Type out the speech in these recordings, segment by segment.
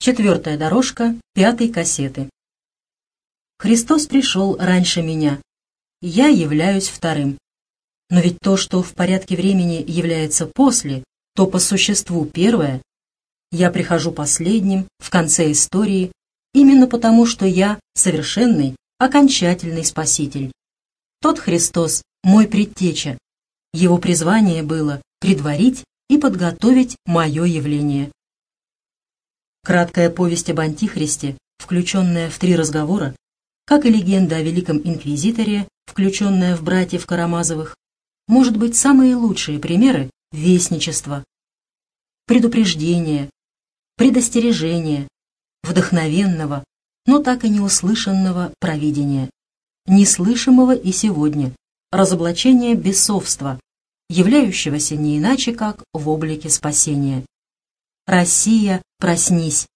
Четвертая дорожка пятой кассеты. Христос пришел раньше меня. Я являюсь вторым. Но ведь то, что в порядке времени является после, то по существу первое. Я прихожу последним, в конце истории, именно потому, что я совершенный, окончательный Спаситель. Тот Христос – мой предтеча. Его призвание было предварить и подготовить мое явление. Краткая повесть об Антихристе, включенная в три разговора, как и легенда о Великом Инквизиторе, включенная в братьев Карамазовых, может быть самые лучшие примеры вестничества, предупреждения, предостережения, вдохновенного, но так и не услышанного провидения, неслышимого и сегодня, разоблачения бесовства, являющегося не иначе, как в облике спасения. Россия, проснись!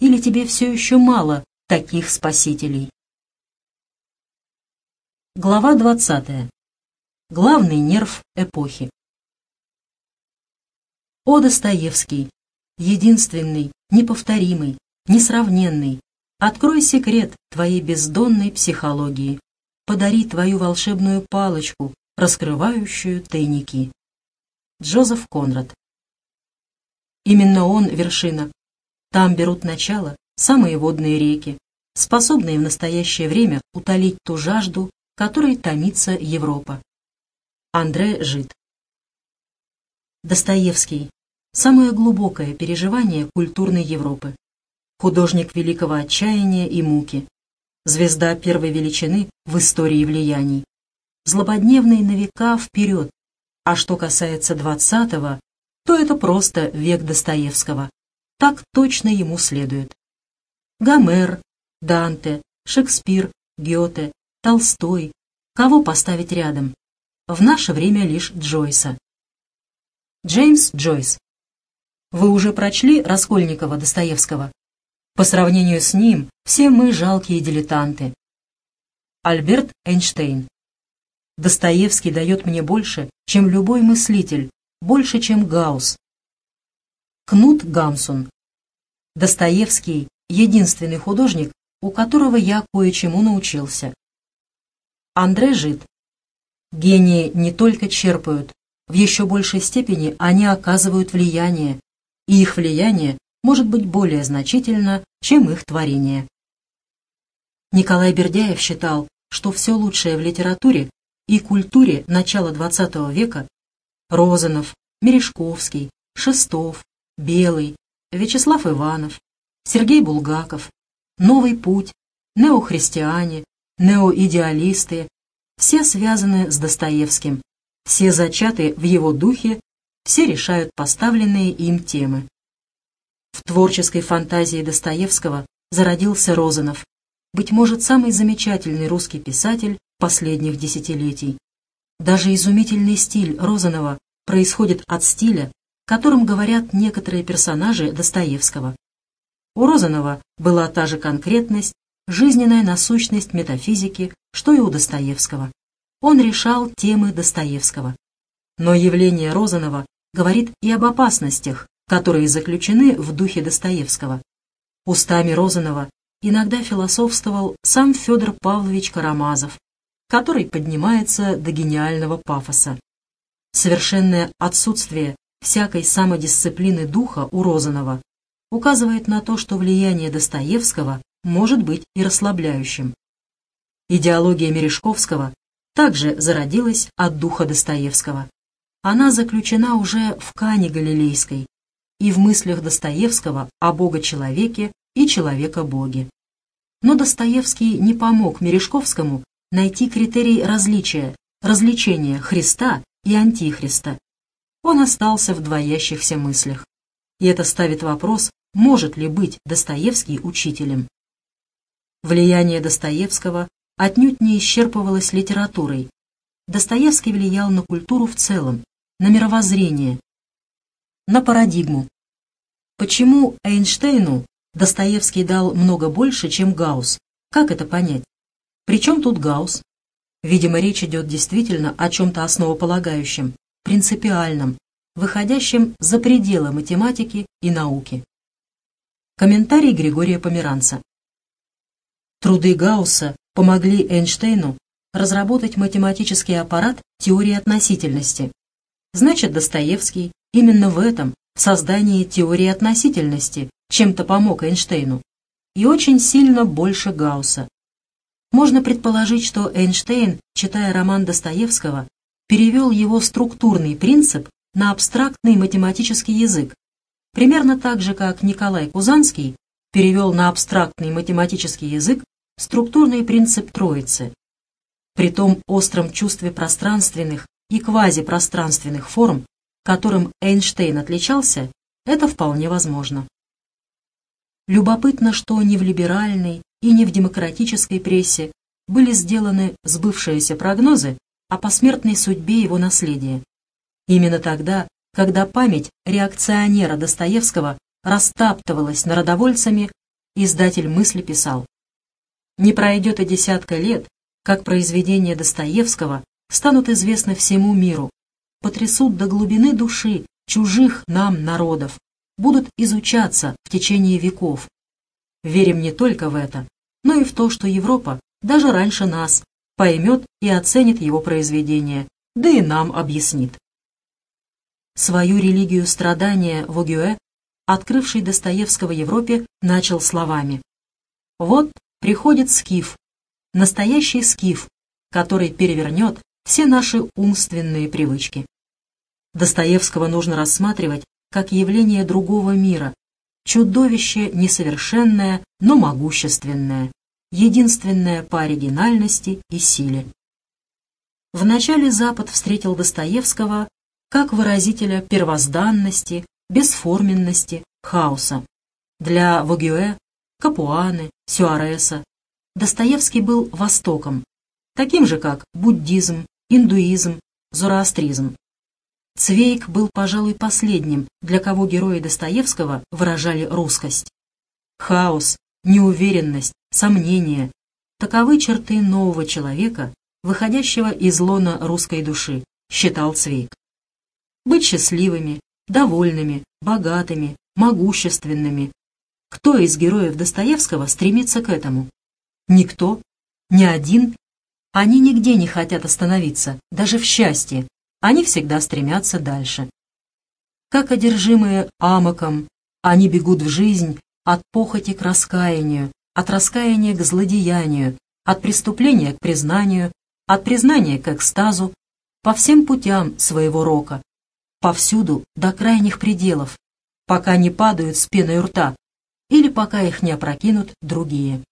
Или тебе все еще мало таких спасителей? Глава 20. Главный нерв эпохи. О Достоевский, единственный, неповторимый, несравненный, открой секрет твоей бездонной психологии, подари твою волшебную палочку, раскрывающую тайники. Джозеф Конрад Именно он — вершина. Там берут начало самые водные реки, способные в настоящее время утолить ту жажду, которой томится Европа. Андре Жид Достоевский. Самое глубокое переживание культурной Европы. Художник великого отчаяния и муки. Звезда первой величины в истории влияний. Злободневный на века вперед. А что касается двадцатого, то это просто век Достоевского. Так точно ему следует. Гомер, Данте, Шекспир, Гёте, Толстой. Кого поставить рядом? В наше время лишь Джойса. Джеймс Джойс. Вы уже прочли Раскольникова Достоевского? По сравнению с ним, все мы жалкие дилетанты. Альберт Эйнштейн. Достоевский дает мне больше, чем любой мыслитель, больше, чем Гаусс. Кнут Гамсун. Достоевский — единственный художник, у которого я кое-чему научился. Андре Жид. Гении не только черпают, в еще большей степени они оказывают влияние, и их влияние может быть более значительно, чем их творение. Николай Бердяев считал, что все лучшее в литературе и культуре начала XX века Розанов, Мережковский, Шестов, Белый, Вячеслав Иванов, Сергей Булгаков, Новый путь, неохристиане, неоидеалисты, все связаны с Достоевским, все зачаты в его духе, все решают поставленные им темы. В творческой фантазии Достоевского зародился Розанов, быть может, самый замечательный русский писатель последних десятилетий. Даже изумительный стиль Розанова происходит от стиля, которым говорят некоторые персонажи Достоевского. У Розанова была та же конкретность, жизненная насущность метафизики, что и у Достоевского. Он решал темы Достоевского. Но явление Розанова говорит и об опасностях, которые заключены в духе Достоевского. Устами Розанова иногда философствовал сам Федор Павлович Карамазов, который поднимается до гениального пафоса. Совершенное отсутствие всякой самодисциплины духа у Розанова указывает на то, что влияние Достоевского может быть и расслабляющим. Идеология Мережковского также зародилась от духа Достоевского. Она заключена уже в Кане Галилейской и в мыслях Достоевского о Бога-человеке и человека-боге. Но Достоевский не помог Мережковскому найти критерий различия, развлечения Христа и Антихриста. Он остался в двоящихся мыслях. И это ставит вопрос, может ли быть Достоевский учителем. Влияние Достоевского отнюдь не исчерпывалось литературой. Достоевский влиял на культуру в целом, на мировоззрение, на парадигму. Почему Эйнштейну Достоевский дал много больше, чем Гаусс? Как это понять? Причем тут Гаусс? Видимо, речь идет действительно о чем-то основополагающем, принципиальном, выходящем за пределы математики и науки. Комментарий Григория Померанца. Труды Гаусса помогли Эйнштейну разработать математический аппарат теории относительности. Значит, Достоевский именно в этом, в создании теории относительности, чем-то помог Эйнштейну. И очень сильно больше Гаусса. Можно предположить, что Эйнштейн, читая роман Достоевского, перевел его структурный принцип на абстрактный математический язык, примерно так же, как Николай Кузанский перевел на абстрактный математический язык структурный принцип Троицы. При том остром чувстве пространственных и квазипространственных форм, которым Эйнштейн отличался, это вполне возможно. Любопытно, что ни в либеральной и ни в демократической прессе были сделаны сбывшиеся прогнозы о посмертной судьбе его наследия. Именно тогда, когда память реакционера Достоевского растаптывалась народовольцами, издатель мысли писал не пройдет и десятка лет, как произведения Достоевского станут известны всему миру, потрясут до глубины души чужих нам народов, будут изучаться в течение веков. Верим не только в это, но и в то, что Европа даже раньше нас поймет и оценит его произведения, да и нам объяснит. Свою религию страдания Вогюэ, открывший Достоевского Европе, начал словами. «Вот приходит скиф, настоящий скиф, который перевернет все наши умственные привычки. Достоевского нужно рассматривать как явление другого мира, чудовище несовершенное, но могущественное, единственное по оригинальности и силе. Вначале Запад встретил Достоевского как выразителя первозданности, бесформенности, хаоса. Для Вогюэ Капуаны, Сюареса. Достоевский был Востоком, таким же, как буддизм, индуизм, зороастризм. Цвейк был, пожалуй, последним, для кого герои Достоевского выражали русскость. Хаос, неуверенность, сомнения – таковы черты нового человека, выходящего из лона русской души, считал Цвейк. Быть счастливыми, довольными, богатыми, могущественными, кто из героев Достоевского стремится к этому? Никто, ни один. Они нигде не хотят остановиться, даже в счастье. Они всегда стремятся дальше. Как одержимые амоком, они бегут в жизнь от похоти к раскаянию, от раскаяния к злодеянию, от преступления к признанию, от признания к экстазу, по всем путям своего рока, повсюду до крайних пределов, пока не падают с пеной рта, или пока их не опрокинут другие.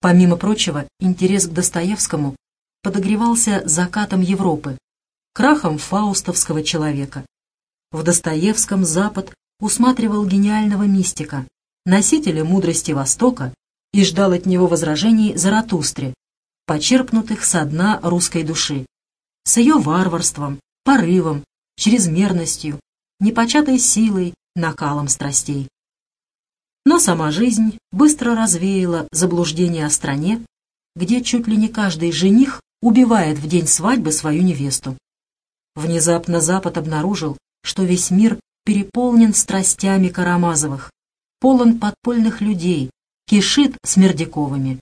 Помимо прочего, интерес к Достоевскому подогревался закатом Европы, крахом фаустовского человека. В Достоевском Запад усматривал гениального мистика, носителя мудрости Востока и ждал от него возражений Заратустре, почерпнутых со дна русской души, с ее варварством, порывом, чрезмерностью, непочатой силой, накалом страстей. Но сама жизнь быстро развеяла заблуждение о стране, где чуть ли не каждый жених убивает в день свадьбы свою невесту. Внезапно Запад обнаружил, что весь мир переполнен страстями Карамазовых, полон подпольных людей, кишит Смердяковыми.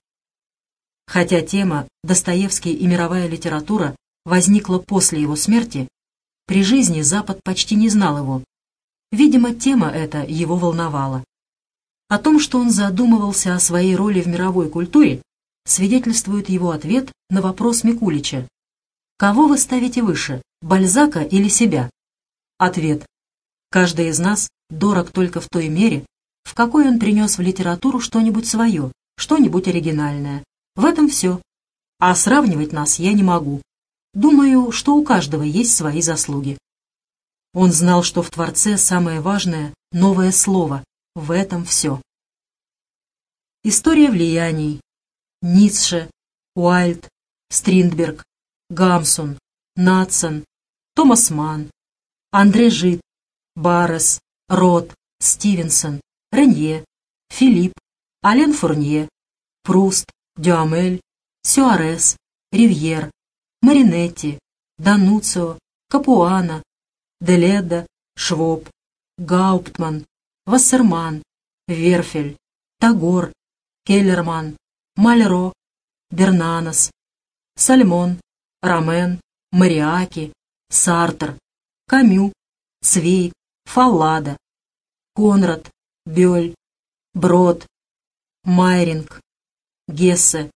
Хотя тема «Достоевский и мировая литература» возникла после его смерти, при жизни Запад почти не знал его. Видимо, тема эта его волновала. О том, что он задумывался о своей роли в мировой культуре, свидетельствует его ответ на вопрос Микулича. «Кого вы ставите выше, Бальзака или себя?» Ответ. «Каждый из нас дорог только в той мере, в какой он принес в литературу что-нибудь свое, что-нибудь оригинальное. В этом все. А сравнивать нас я не могу. Думаю, что у каждого есть свои заслуги». Он знал, что в Творце самое важное — новое слово, в этом все. История влияний. Ницше, Уайльд, Стриндберг, Гамсун, Натсон, Томас Манн, Андре Жит, Баррес, Рот, Стивенсон, Ренье, Филипп, Ален Фурнье, Пруст, Дюамель, Сюарес, Ривьер, Маринетти, Дануцио, Капуана, Деледа, Швоб, Гауптман, Вассерман, Верфель, Тагор, Келлерман, Мальро, Бернанос, Сальмон, Ромен, Мариаки, Сартер, Камю, Свейк, Фаллада, Конрад, Бёль, Брод, Майринг, Гессе,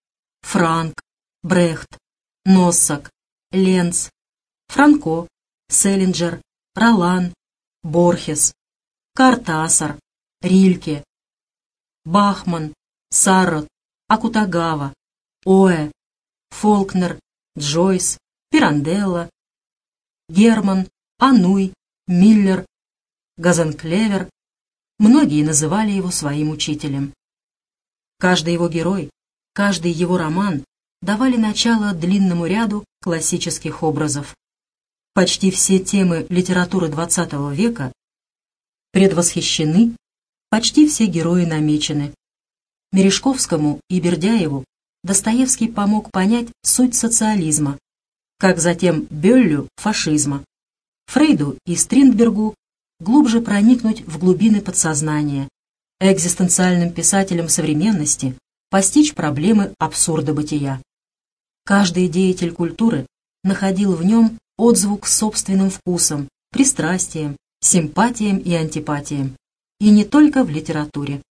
Франк, Брехт, Носсак, Ленц, Франко, Селлинджер, Ролан, Борхес, Картасар, Рильке, Бахман, Саррот, Акутагава, Оэ, Фолкнер, Джойс, Пиранделла, Герман, Ануй, Миллер, Газенклевер. Многие называли его своим учителем. Каждый его герой, каждый его роман давали начало длинному ряду классических образов. Почти все темы литературы XX века предвосхищены, почти все герои намечены. Мережковскому и Бердяеву Достоевский помог понять суть социализма, как затем Бёллю – фашизма, Фрейду и Стриндбергу глубже проникнуть в глубины подсознания, экзистенциальным писателям современности постичь проблемы абсурда бытия. Каждый деятель культуры находил в нем отзвук собственным вкусом, пристрастием, симпатиям и антипатиям. И не только в литературе.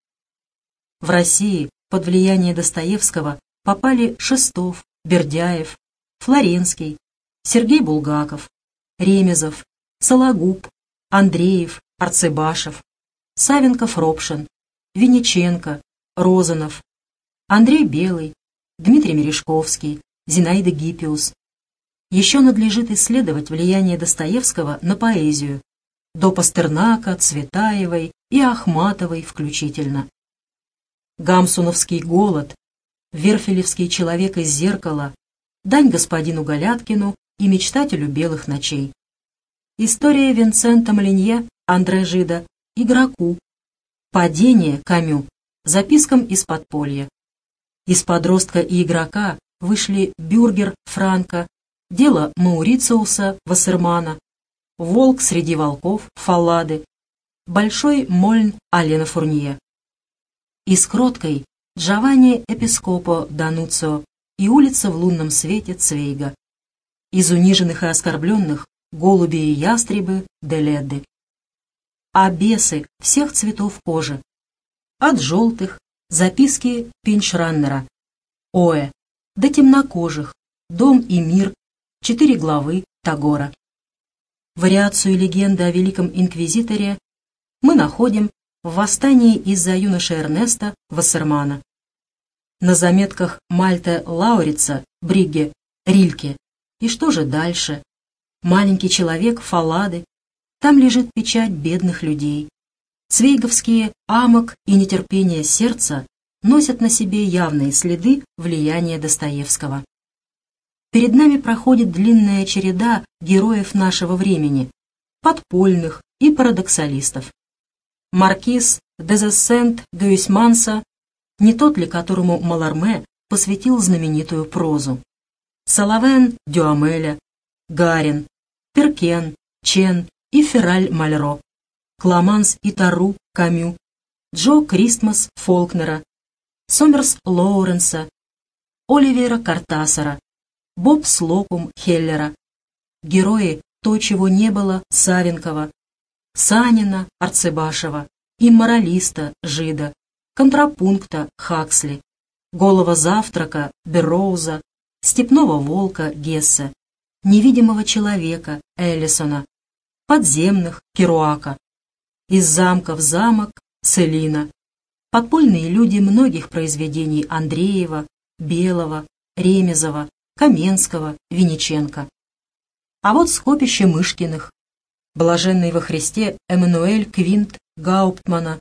В России под влияние Достоевского попали Шестов, Бердяев, Флоренский, Сергей Булгаков, Ремезов, Сологуб, Андреев, Арцебашев, Савенков-Ропшин, Винниченко, Розанов, Андрей Белый, Дмитрий Мережковский, Зинаида Гиппиус. Еще надлежит исследовать влияние Достоевского на поэзию, до Пастернака, Цветаевой и Ахматовой включительно. Гамсуновский голод, Верфелевский человек из зеркала, дань господину Галяткину и мечтателю белых ночей. История Винсента Малинье, Андре Жида, игроку. Падение Камю, запискам из подполья. Из подростка и игрока вышли Бюргер Франка, дело Маурициуса Вассермана, Волк среди волков Фаллады, Большой Мольн Алена Фурнье. Из кроткой Джованни Эпископо Дануцио и улица в лунном свете Цвейга. Из униженных и оскорбленных голуби и ястребы Деледы. А бесы всех цветов кожи. От желтых записки Пинчраннера. Оэ до темнокожих, «Дом и мир», четыре главы Тагора. Вариацию легенды о Великом Инквизиторе мы находим в «Восстании из-за юноши Эрнеста Вассермана». На заметках Мальта Лаурица, Бригге, Рильке. И что же дальше? Маленький человек Фалады. Там лежит печать бедных людей. Цвейговские амок и нетерпение сердца носят на себе явные следы влияния Достоевского. Перед нами проходит длинная череда героев нашего времени, подпольных и парадоксалистов. Маркиз Дезессент Гюисманса, не тот ли, которому Маларме посвятил знаменитую прозу. Салавен Дюамеля, Гарин, Перкен, Чен и Фераль Мальро, Кламанс и Тару Камю, Джо Кристмас Фолкнера, Сомерс Лоуренса, Оливера Картасара, Боб Слокум Хеллера, герои «То, чего не было» Савенкова, Санина Арцебашева и моралиста Жида, контрапункта Хаксли, голова завтрака Берроуза, степного волка Гессе, невидимого человека Эллисона, подземных Керуака, из замка в замок Селина, подпольные люди многих произведений Андреева, Белого, Ремезова, Каменского, Винниченко. А вот скопище Мышкиных, блаженный во Христе Эммануэль Квинт Гауптмана,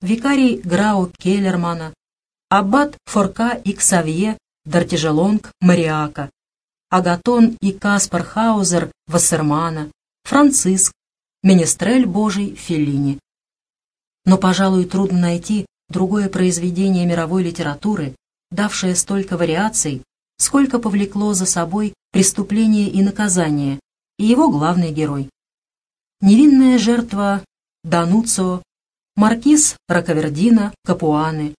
викарий Грау Келлермана, аббат Форка и Ксавье Дартижелонг Мариака, Агатон и Каспар Хаузер Вассермана, Франциск, Менестрель Божий Феллини. Но, пожалуй, трудно найти другое произведение мировой литературы, давшее столько вариаций, сколько повлекло за собой преступление и наказание, и его главный герой. Невинная жертва Дануцо, маркиз Раковердина, Капуаны,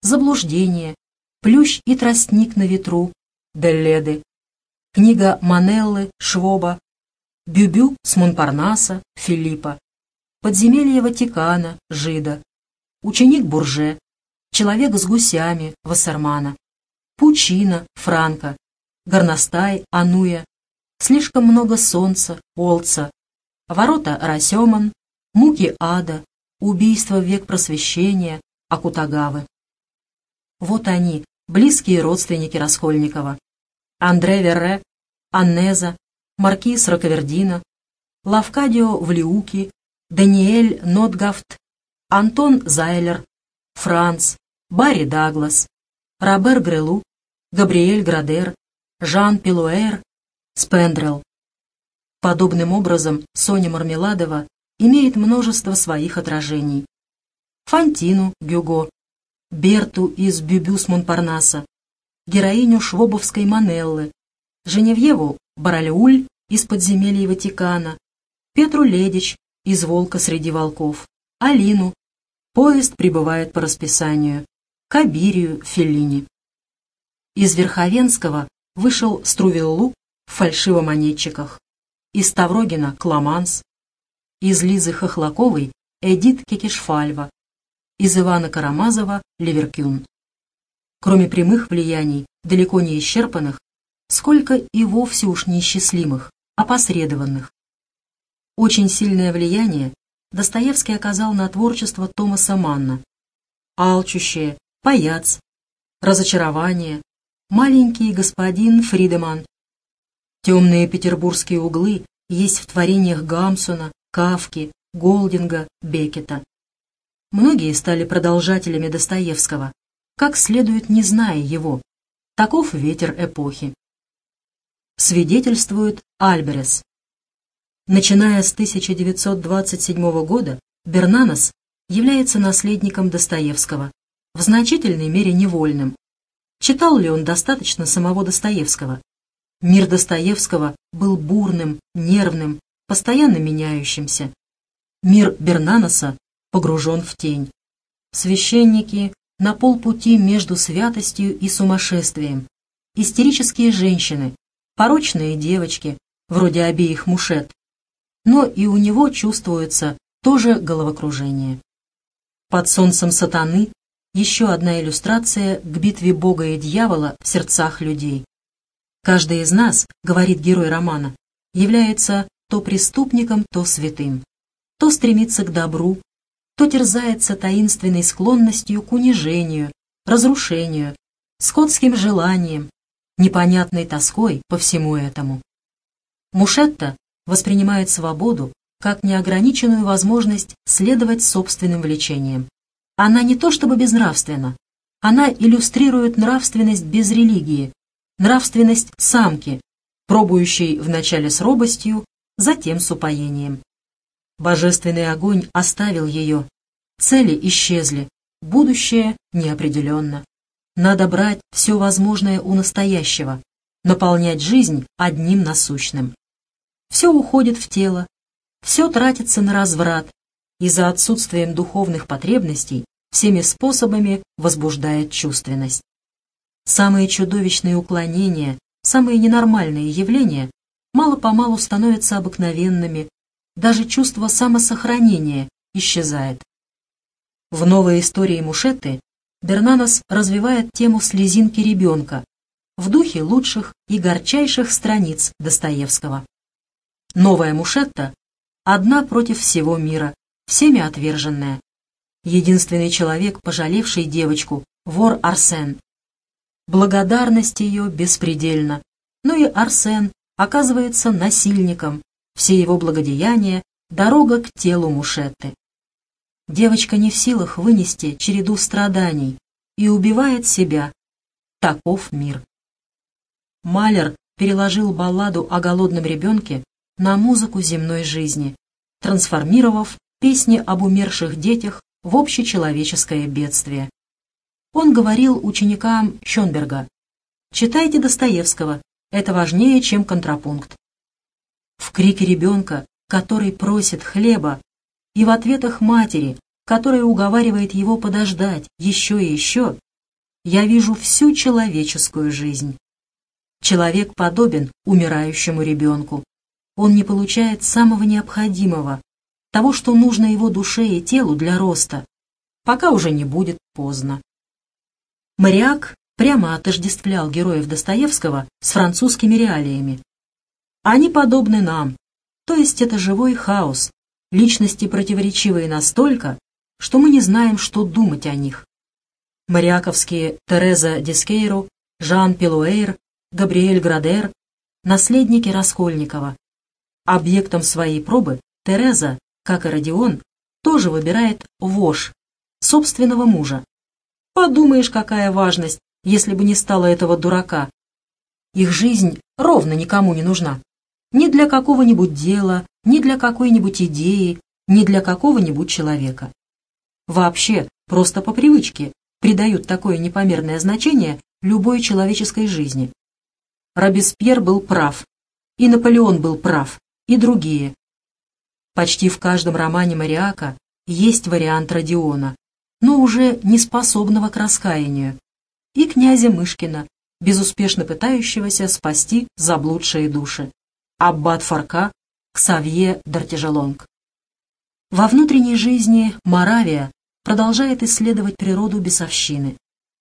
заблуждение, плющ и тростник на ветру, Делледы, книга Манеллы, Швоба, Бюбю с Монпарнаса, Филиппа, подземелье Ватикана, Жида, ученик Бурже, человек с гусями, Вассермана, Пучина, Франка, Горностай, Ануя, слишком много солнца, Олца, ворота Расеман, муки ада, убийство в век просвещения, Акутагавы. Вот они, близкие родственники Раскольникова. Андре Верре, Аннеза, Маркиз Раковердина, Лавкадио Влиуки, Даниэль Нотгафт, Антон Зайлер, Франц, Барри Даглас, Робер Грелу, Габриэль Градер, Жан Пилуэр, Спендрел. Подобным образом Соня Мармеладова имеет множество своих отражений. Фантину Гюго, Берту из Бюбюс Монпарнаса, героиню швобовской Манеллы, Женевьеву Баральуль из подземелья Ватикана, Петру Ледич из «Волка среди волков», Алину. Поезд прибывает по расписанию. Кабирию Феллини. Из Верховенского вышел Струвеллу в фальшивомонетчиках. Из Таврогина Кламанс. Из Лизы Хохлаковой Эдит Кекешфальва. Из Ивана Карамазова Ливеркюн. Кроме прямых влияний, далеко не исчерпанных, сколько и вовсе уж неисчислимых, опосредованных. Очень сильное влияние Достоевский оказал на творчество Томаса Манна. Алчущее, паяц, разочарование, маленький господин Фридеман. Темные петербургские углы есть в творениях Гамсуна, Кавки, Голдинга, Бекета. Многие стали продолжателями Достоевского, как следует не зная его. Таков ветер эпохи. Свидетельствует Альберес. Начиная с 1927 года, Бернанос является наследником Достоевского, в значительной мере невольным. Читал ли он достаточно самого Достоевского? Мир Достоевского был бурным, нервным, постоянно меняющимся. Мир Бернаноса погружен в тень. Священники на полпути между святостью и сумасшествием. Истерические женщины, порочные девочки, вроде обеих мушет. Но и у него чувствуется тоже головокружение. Под солнцем сатаны еще одна иллюстрация к битве Бога и дьявола в сердцах людей. Каждый из нас, говорит герой романа, является то преступником, то святым, то стремится к добру, то терзается таинственной склонностью к унижению, разрушению, скотским желанием, непонятной тоской по всему этому. Мушетта воспринимает свободу как неограниченную возможность следовать собственным влечениям. Она не то чтобы безнравственна, она иллюстрирует нравственность без религии, нравственность самки, пробующей вначале с робостью, затем с упоением. Божественный огонь оставил ее. Цели исчезли, будущее неопределенно. Надо брать все возможное у настоящего, наполнять жизнь одним насущным. Все уходит в тело, все тратится на разврат, и за отсутствием духовных потребностей всеми способами возбуждает чувственность. Самые чудовищные уклонения, самые ненормальные явления мало-помалу становятся обыкновенными, даже чувство самосохранения исчезает. В новой истории Мушетты Бернанос развивает тему слезинки ребенка в духе лучших и горчайших страниц Достоевского. Новая Мушетта одна против всего мира, всеми отверженная. Единственный человек, пожалевший девочку, вор Арсен. Благодарность ее беспредельна, но и Арсен оказывается насильником, все его благодеяния — дорога к телу Мушетты. Девочка не в силах вынести череду страданий и убивает себя. Таков мир. Малер переложил балладу о голодном ребенке на музыку земной жизни, трансформировав песни об умерших детях в общечеловеческое бедствие. Он говорил ученикам Шонберга, «Читайте Достоевского, это важнее, чем контрапункт в крике ребенка, который просит хлеба, и в ответах матери, которая уговаривает его подождать еще и еще, я вижу всю человеческую жизнь. Человек подобен умирающему ребенку. Он не получает самого необходимого, того, что нужно его душе и телу для роста, пока уже не будет поздно. Мариак прямо отождествлял героев Достоевского с французскими реалиями. Они подобны нам, то есть это живой хаос, личности противоречивые настолько, что мы не знаем, что думать о них. Мариаковские Тереза Дискейру, Жан Пилуэйр, Габриэль Градер – наследники Раскольникова. Объектом своей пробы Тереза, как и Родион, тоже выбирает вож, собственного мужа. Подумаешь, какая важность, если бы не стало этого дурака. Их жизнь ровно никому не нужна. Ни для какого-нибудь дела, ни для какой-нибудь идеи, ни для какого-нибудь человека. Вообще, просто по привычке, придают такое непомерное значение любой человеческой жизни. Робеспьер был прав, и Наполеон был прав, и другие. Почти в каждом романе Мариака есть вариант Родиона, но уже не способного к раскаянию, и князя Мышкина, безуспешно пытающегося спасти заблудшие души, аббат Фарка, Ксавье Дартижелонг. Во внутренней жизни Моравия продолжает исследовать природу бесовщины.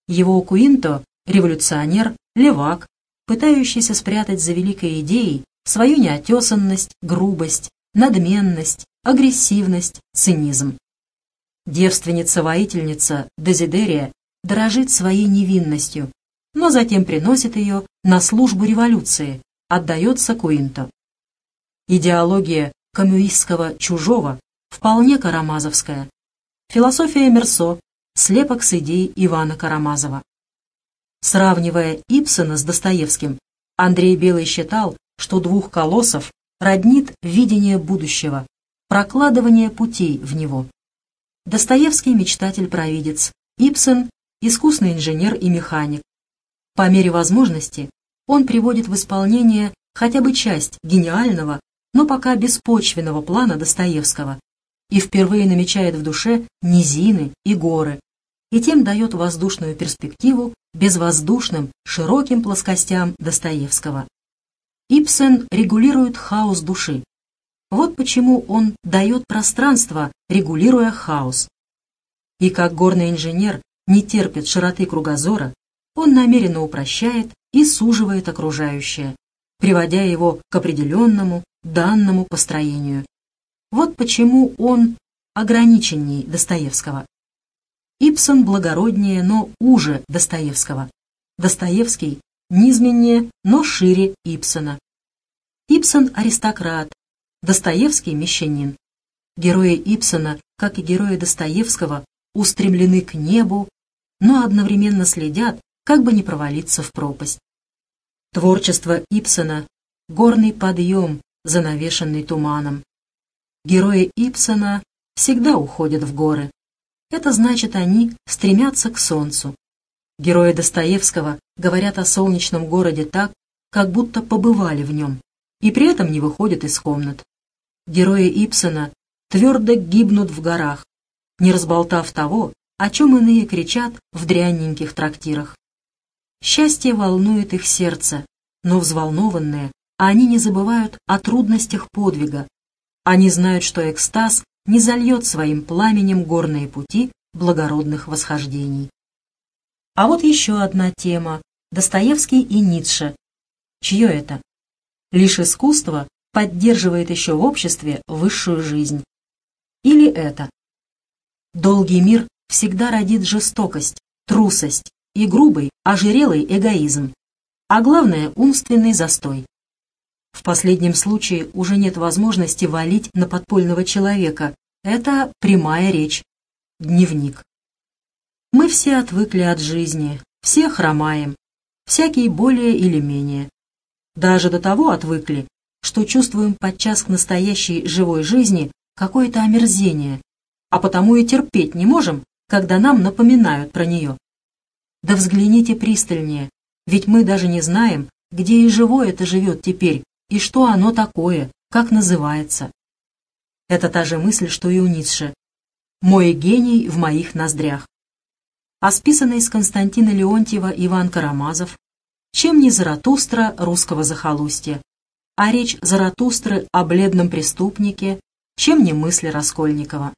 Его Куинто – революционер, левак, пытающийся спрятать за великой идеей свою неотесанность, грубость, надменность, агрессивность, цинизм. Девственница-воительница Дезидерия дорожит своей невинностью, но затем приносит ее на службу революции, отдается Куинто. Идеология камюистского чужого вполне карамазовская, Философия Мерсо. Слепок с идей Ивана Карамазова. Сравнивая Ипсона с Достоевским, Андрей Белый считал, что двух колоссов роднит видение будущего, прокладывание путей в него. Достоевский – мечтатель-провидец, Ипсон – искусный инженер и механик. По мере возможности он приводит в исполнение хотя бы часть гениального, но пока беспочвенного плана Достоевского, и впервые намечает в душе низины и горы, и тем дает воздушную перспективу безвоздушным, широким плоскостям Достоевского. Ипсен регулирует хаос души. Вот почему он дает пространство, регулируя хаос. И как горный инженер не терпит широты кругозора, он намеренно упрощает и суживает окружающее, приводя его к определенному, данному построению, вот почему он ограниченней Достоевского. Ипсон благороднее, но уже Достоевского. Достоевский низменнее, но шире Ипсона. Ипсон – аристократ, Достоевский – мещанин. Герои Ипсона, как и герои Достоевского, устремлены к небу, но одновременно следят, как бы не провалиться в пропасть. Творчество Ипсона – горный подъем, занавешенный туманом. Герои Ипсона всегда уходят в горы. Это значит, они стремятся к солнцу. Герои Достоевского говорят о солнечном городе так, как будто побывали в нем, и при этом не выходят из комнат. Герои Ипсона твердо гибнут в горах, не разболтав того, о чем иные кричат в дрянненьких трактирах. Счастье волнует их сердце, но взволнованные, они не забывают о трудностях подвига, они знают, что экстаз не зальет своим пламенем горные пути благородных восхождений. А вот еще одна тема – Достоевский и Ницше. Чье это? Лишь искусство поддерживает еще в обществе высшую жизнь. Или это? Долгий мир всегда родит жестокость, трусость и грубый, ожирелый эгоизм, а главное – умственный застой. В последнем случае уже нет возможности валить на подпольного человека. Это прямая речь. Дневник. Мы все отвыкли от жизни, все хромаем, всякий более или менее. Даже до того отвыкли, что чувствуем подчас к настоящей живой жизни какое-то омерзение, а потому и терпеть не можем, когда нам напоминают про нее. Да взгляните пристальнее, ведь мы даже не знаем, где и живое это живет теперь, и что оно такое, как называется. Это та же мысль, что и у Ницше. «Мой гений в моих ноздрях». А списанный из Константина Леонтьева Иван Карамазов «Чем не Заратустра русского захолустья», а речь Заратустры о бледном преступнике, чем не мысли Раскольникова.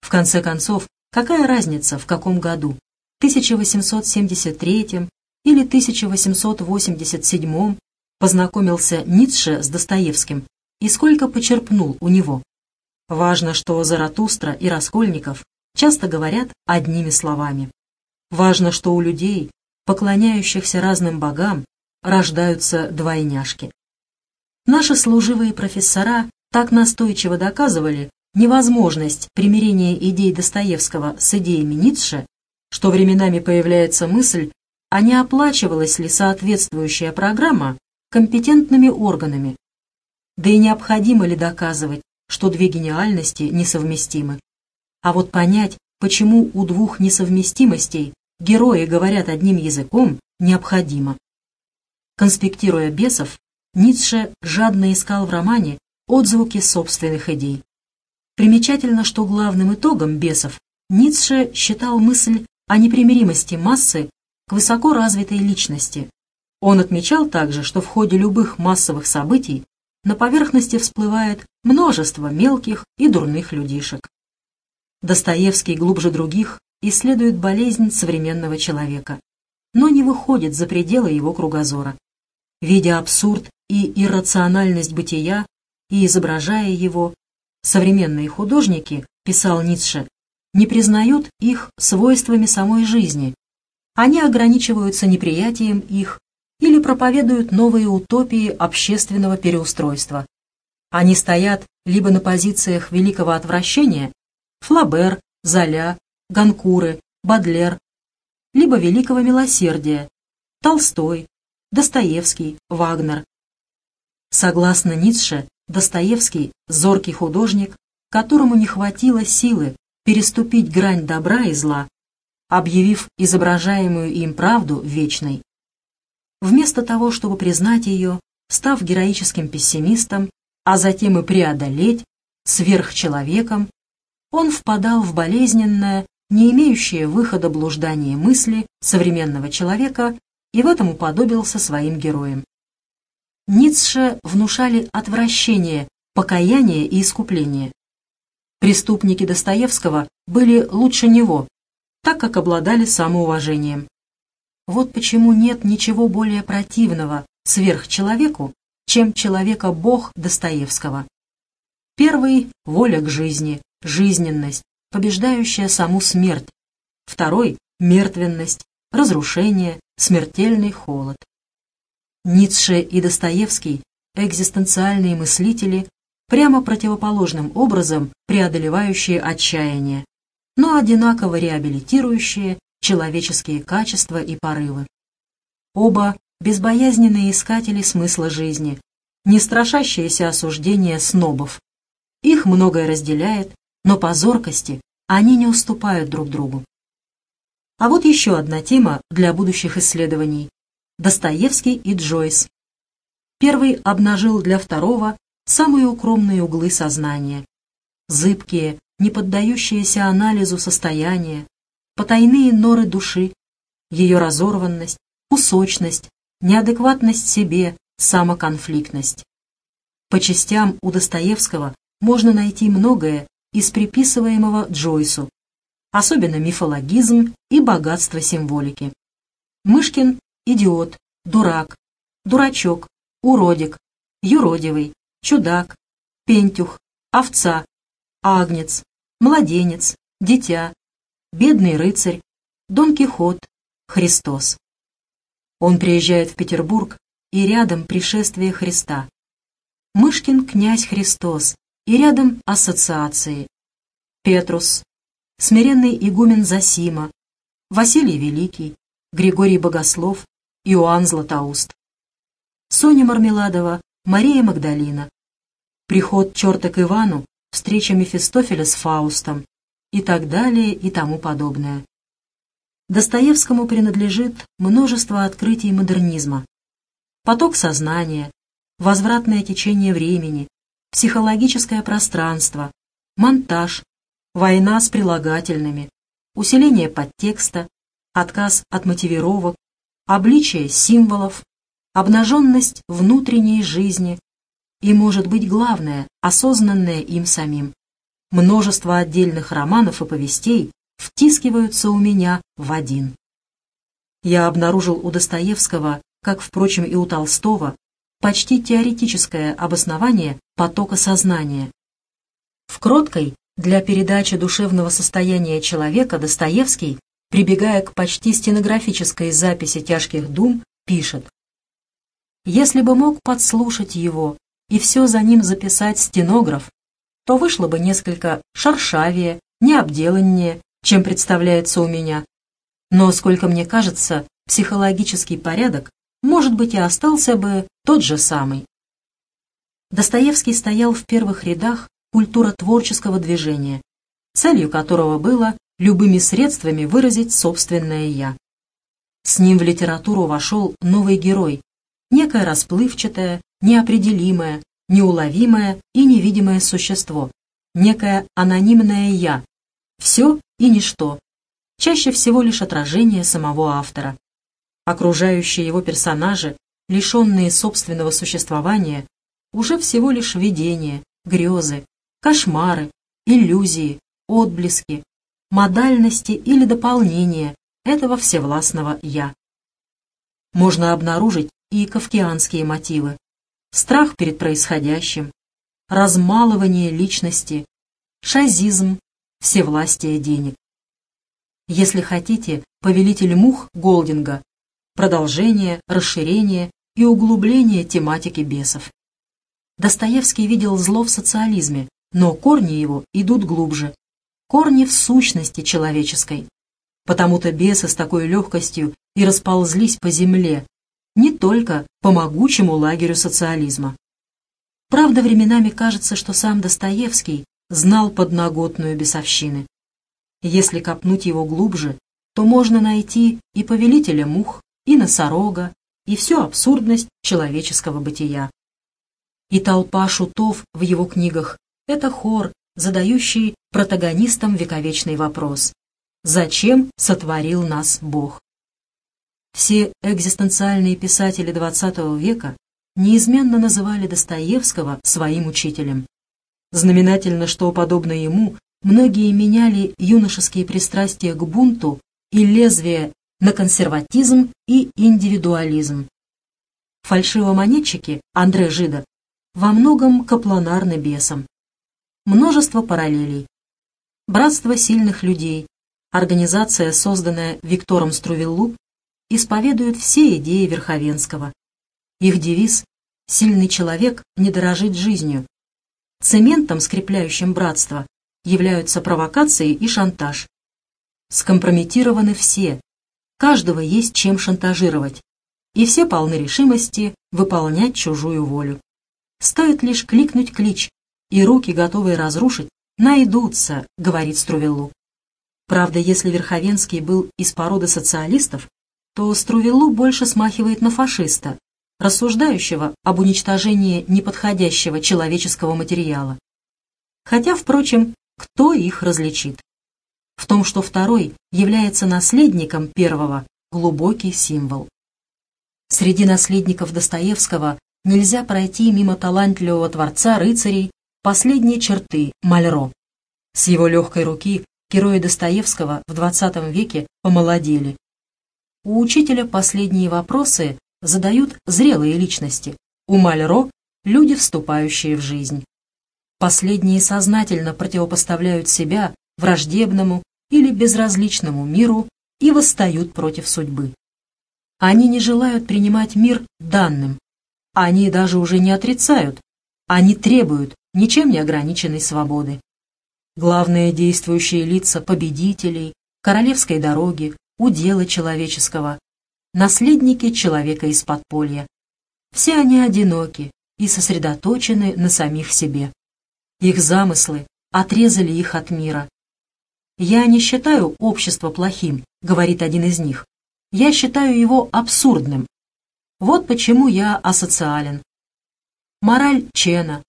В конце концов, какая разница в каком году, 1873 или 1887 познакомился Ницше с Достоевским и сколько почерпнул у него. Важно, что Заратустра и Раскольников часто говорят одними словами. Важно, что у людей, поклоняющихся разным богам, рождаются двойняшки. Наши служивые профессора так настойчиво доказывали невозможность примирения идей Достоевского с идеями Ницше, что временами появляется мысль, а не оплачивалась ли соответствующая программа компетентными органами. Да и необходимо ли доказывать, что две гениальности несовместимы. А вот понять, почему у двух несовместимостей герои говорят одним языком, необходимо. Конспектируя бесов, Ницше жадно искал в романе отзвуки собственных идей. Примечательно, что главным итогом «Бесов» Ницше считал мысль о непримиримости массы к высоко развитой личности. Он отмечал также, что в ходе любых массовых событий на поверхности всплывает множество мелких и дурных людишек. Достоевский глубже других исследует болезнь современного человека, но не выходит за пределы его кругозора. Видя абсурд и иррациональность бытия и изображая его, современные художники, писал Ницше, не признают их свойствами самой жизни. Они ограничиваются неприятием их или проповедуют новые утопии общественного переустройства. Они стоят либо на позициях великого отвращения Флабер, Золя, Ганкуры, Бадлер, либо великого милосердия Толстой, Достоевский, Вагнер. Согласно Ницше, Достоевский – зоркий художник, которому не хватило силы переступить грань добра и зла, объявив изображаемую им правду вечной. Вместо того, чтобы признать ее, став героическим пессимистом, а затем и преодолеть, сверхчеловеком, он впадал в болезненное, не имеющее выхода блуждание мысли современного человека и в этом уподобился своим героям. Ницше внушали отвращение, покаяние и искупление. Преступники Достоевского были лучше него, так как обладали самоуважением. Вот почему нет ничего более противного сверхчеловеку, чем человека-бог Достоевского. Первый – воля к жизни, жизненность, побеждающая саму смерть. Второй – мертвенность, разрушение, смертельный холод. Ницше и Достоевский – экзистенциальные мыслители, прямо противоположным образом преодолевающие отчаяние, но одинаково реабилитирующие человеческие качества и порывы. Оба – безбоязненные искатели смысла жизни, не страшащиеся осуждения снобов. Их многое разделяет, но по зоркости они не уступают друг другу. А вот еще одна тема для будущих исследований. Достоевский и Джойс. Первый обнажил для второго самые укромные углы сознания. Зыбкие, не поддающиеся анализу состояния, потайные норы души, ее разорванность, кусочность, неадекватность себе, самоконфликтность. По частям у Достоевского можно найти многое из приписываемого Джойсу, особенно мифологизм и богатство символики. Мышкин – идиот, дурак, дурачок, уродик, юродивый, чудак, пентюх, овца, агнец, младенец, дитя, бедный рыцарь, Дон Кихот, Христос. Он приезжает в Петербург, и рядом пришествие Христа. Мышкин князь Христос, и рядом ассоциации. Петрус, смиренный игумен Засима, Василий Великий, Григорий Богослов, Иоанн Златоуст. Соня Мармеладова, Мария Магдалина. Приход черта к Ивану, встреча Мефистофеля с Фаустом, и так далее и тому подобное. Достоевскому принадлежит множество открытий модернизма. Поток сознания, возвратное течение времени, психологическое пространство, монтаж, война с прилагательными, усиление подтекста, отказ от мотивировок, обличие символов, обнаженность внутренней жизни и, может быть, главное, осознанное им самим. Множество отдельных романов и повестей втискиваются у меня в один. Я обнаружил у Достоевского, как, впрочем, и у Толстого, почти теоретическое обоснование потока сознания. В кроткой для передачи душевного состояния человека Достоевский, прибегая к почти стенографической записи тяжких дум, пишет «Если бы мог подслушать его и все за ним записать стенограф, то вышло бы несколько шаршавее, необделаннее, чем представляется у меня. Но, сколько мне кажется, психологический порядок, может быть, и остался бы тот же самый. Достоевский стоял в первых рядах культура творческого движения, целью которого было любыми средствами выразить собственное «я». С ним в литературу вошел новый герой, некое расплывчатое, неопределимое, неуловимое и невидимое существо, некое анонимное «я», все и ничто, чаще всего лишь отражение самого автора. Окружающие его персонажи, лишенные собственного существования, уже всего лишь видения, грезы, кошмары, иллюзии, отблески, модальности или дополнения этого всевластного «я». Можно обнаружить и кавкианские мотивы. Страх перед происходящим, размалывание личности, шазизм, всевластие денег. Если хотите, «Повелитель мух» Голдинга – продолжение, расширение и углубление тематики бесов. Достоевский видел зло в социализме, но корни его идут глубже. Корни в сущности человеческой. Потому-то бесы с такой легкостью и расползлись по земле, не только по могучему лагерю социализма. Правда, временами кажется, что сам Достоевский знал подноготную бесовщины. Если копнуть его глубже, то можно найти и повелителя мух, и носорога, и всю абсурдность человеческого бытия. И толпа шутов в его книгах — это хор, задающий протагонистам вековечный вопрос «Зачем сотворил нас Бог?». Все экзистенциальные писатели XX века неизменно называли Достоевского своим учителем. Знаменательно, что, подобно ему, многие меняли юношеские пристрастия к бунту и лезвие на консерватизм и индивидуализм. Фальшивомонетчики Андре Жида во многом капланарны бесом. Множество параллелей. Братство сильных людей, организация, созданная Виктором Струвиллу, исповедует все идеи Верховенского. Их девиз «Сильный человек не дорожит жизнью», Цементом, скрепляющим братство, являются провокации и шантаж. Скомпрометированы все, каждого есть чем шантажировать, и все полны решимости выполнять чужую волю. Стоит лишь кликнуть клич, и руки, готовые разрушить, найдутся, говорит Струвеллу. Правда, если Верховенский был из породы социалистов, то Струвеллу больше смахивает на фашиста, рассуждающего об уничтожении неподходящего человеческого материала. Хотя, впрочем, кто их различит? В том, что второй является наследником первого, глубокий символ. Среди наследников Достоевского нельзя пройти мимо талантливого творца рыцарей последние черты Мальро. С его легкой руки герои Достоевского в XX веке помолодели. У учителя последние вопросы задают зрелые личности, у Мальро – люди, вступающие в жизнь. Последние сознательно противопоставляют себя враждебному или безразличному миру и восстают против судьбы. Они не желают принимать мир данным, они даже уже не отрицают, они требуют ничем не ограниченной свободы. Главные действующие лица победителей, королевской дороги, удела человеческого, наследники человека из подполья. Все они одиноки и сосредоточены на самих себе. Их замыслы отрезали их от мира. «Я не считаю общество плохим», — говорит один из них. «Я считаю его абсурдным. Вот почему я асоциален». Мораль Чена,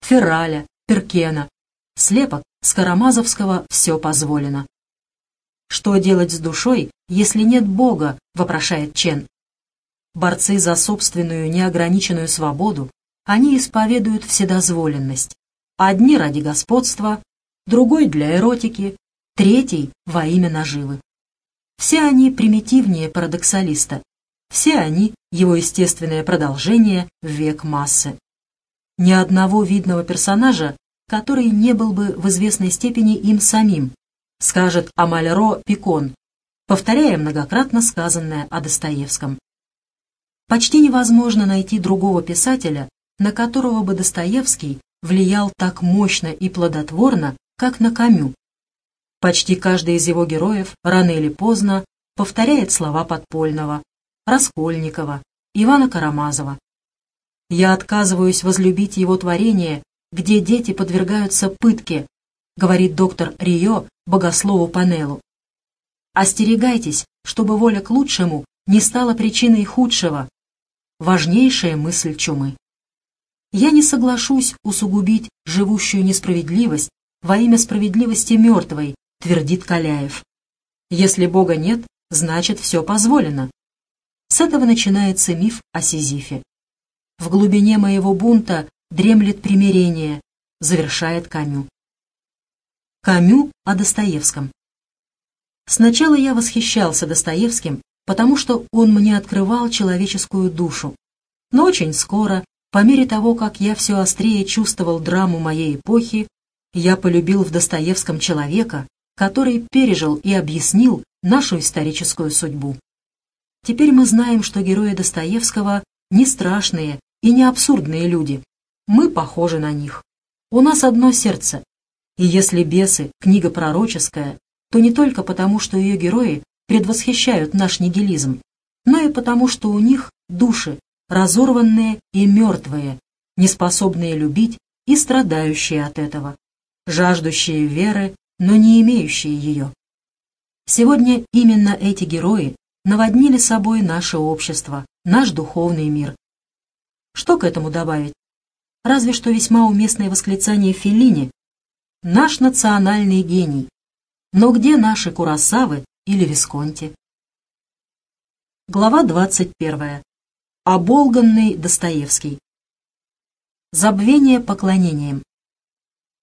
Ферраля, Перкена слепок с Карамазовского «Все позволено». «Что делать с душой, если нет Бога?» — вопрошает Чен. Борцы за собственную неограниченную свободу, они исповедуют вседозволенность. Одни ради господства, другой для эротики, третий во имя наживы. Все они примитивнее парадоксалиста, все они его естественное продолжение в век массы. Ни одного видного персонажа, который не был бы в известной степени им самим, скажет Амальро Пикон, повторяя многократно сказанное о Достоевском. Почти невозможно найти другого писателя, на которого бы Достоевский влиял так мощно и плодотворно, как на Камю. Почти каждый из его героев рано или поздно повторяет слова Подпольного, Раскольникова, Ивана Карамазова. Я отказываюсь возлюбить его творение, где дети подвергаются пытке, говорит доктор Рио богослову Панелу. Остерегайтесь, чтобы воля к лучшему не стала причиной худшего. Важнейшая мысль чумы. Я не соглашусь усугубить живущую несправедливость во имя справедливости мертвой, твердит Каляев. Если Бога нет, значит все позволено. С этого начинается миф о Сизифе. В глубине моего бунта дремлет примирение, завершает Камю. Камю о Достоевском. Сначала я восхищался Достоевским, потому что он мне открывал человеческую душу. Но очень скоро, по мере того, как я все острее чувствовал драму моей эпохи, я полюбил в Достоевском человека, который пережил и объяснил нашу историческую судьбу. Теперь мы знаем, что герои Достоевского не страшные и не абсурдные люди. Мы похожи на них. У нас одно сердце. И если «Бесы» — книга пророческая, то не только потому, что ее герои предвосхищают наш нигилизм, но и потому, что у них души, разорванные и мертвые, неспособные любить и страдающие от этого, жаждущие веры, но не имеющие ее. Сегодня именно эти герои наводнили собой наше общество, наш духовный мир. Что к этому добавить? Разве что весьма уместное восклицание Феллини «Наш национальный гений». Но где наши Курасавы или Висконти? Глава 21. Оболганный Достоевский. Забвение поклонением.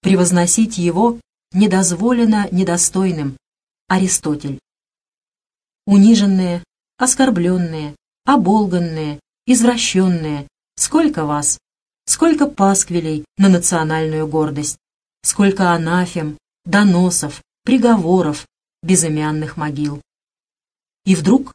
Превозносить его недозволено недостойным. Аристотель. Униженные, оскорбленные, оболганные, извращенные, сколько вас, сколько пасквилей на национальную гордость, сколько анафем, доносов, приговоров, безымянных могил. И вдруг,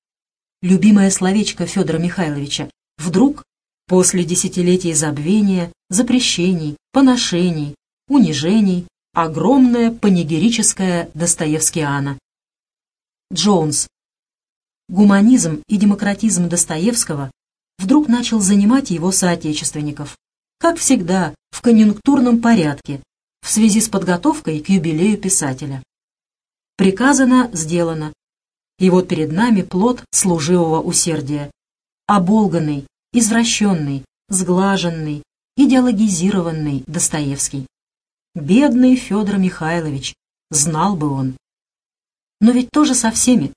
любимое словечко Федора Михайловича, вдруг, после десятилетий забвения, запрещений, поношений, унижений, огромная панигерическая Достоевскиана. Джонс. Гуманизм и демократизм Достоевского вдруг начал занимать его соотечественников. Как всегда, в конъюнктурном порядке, в связи с подготовкой к юбилею писателя. Приказано, сделано. И вот перед нами плод служивого усердия. Оболганный, извращенный, сглаженный, идеологизированный Достоевский. Бедный Федор Михайлович, знал бы он. Но ведь тоже со всеми.